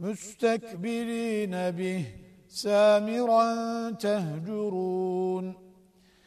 مستكبرين به سامرا تهجرون.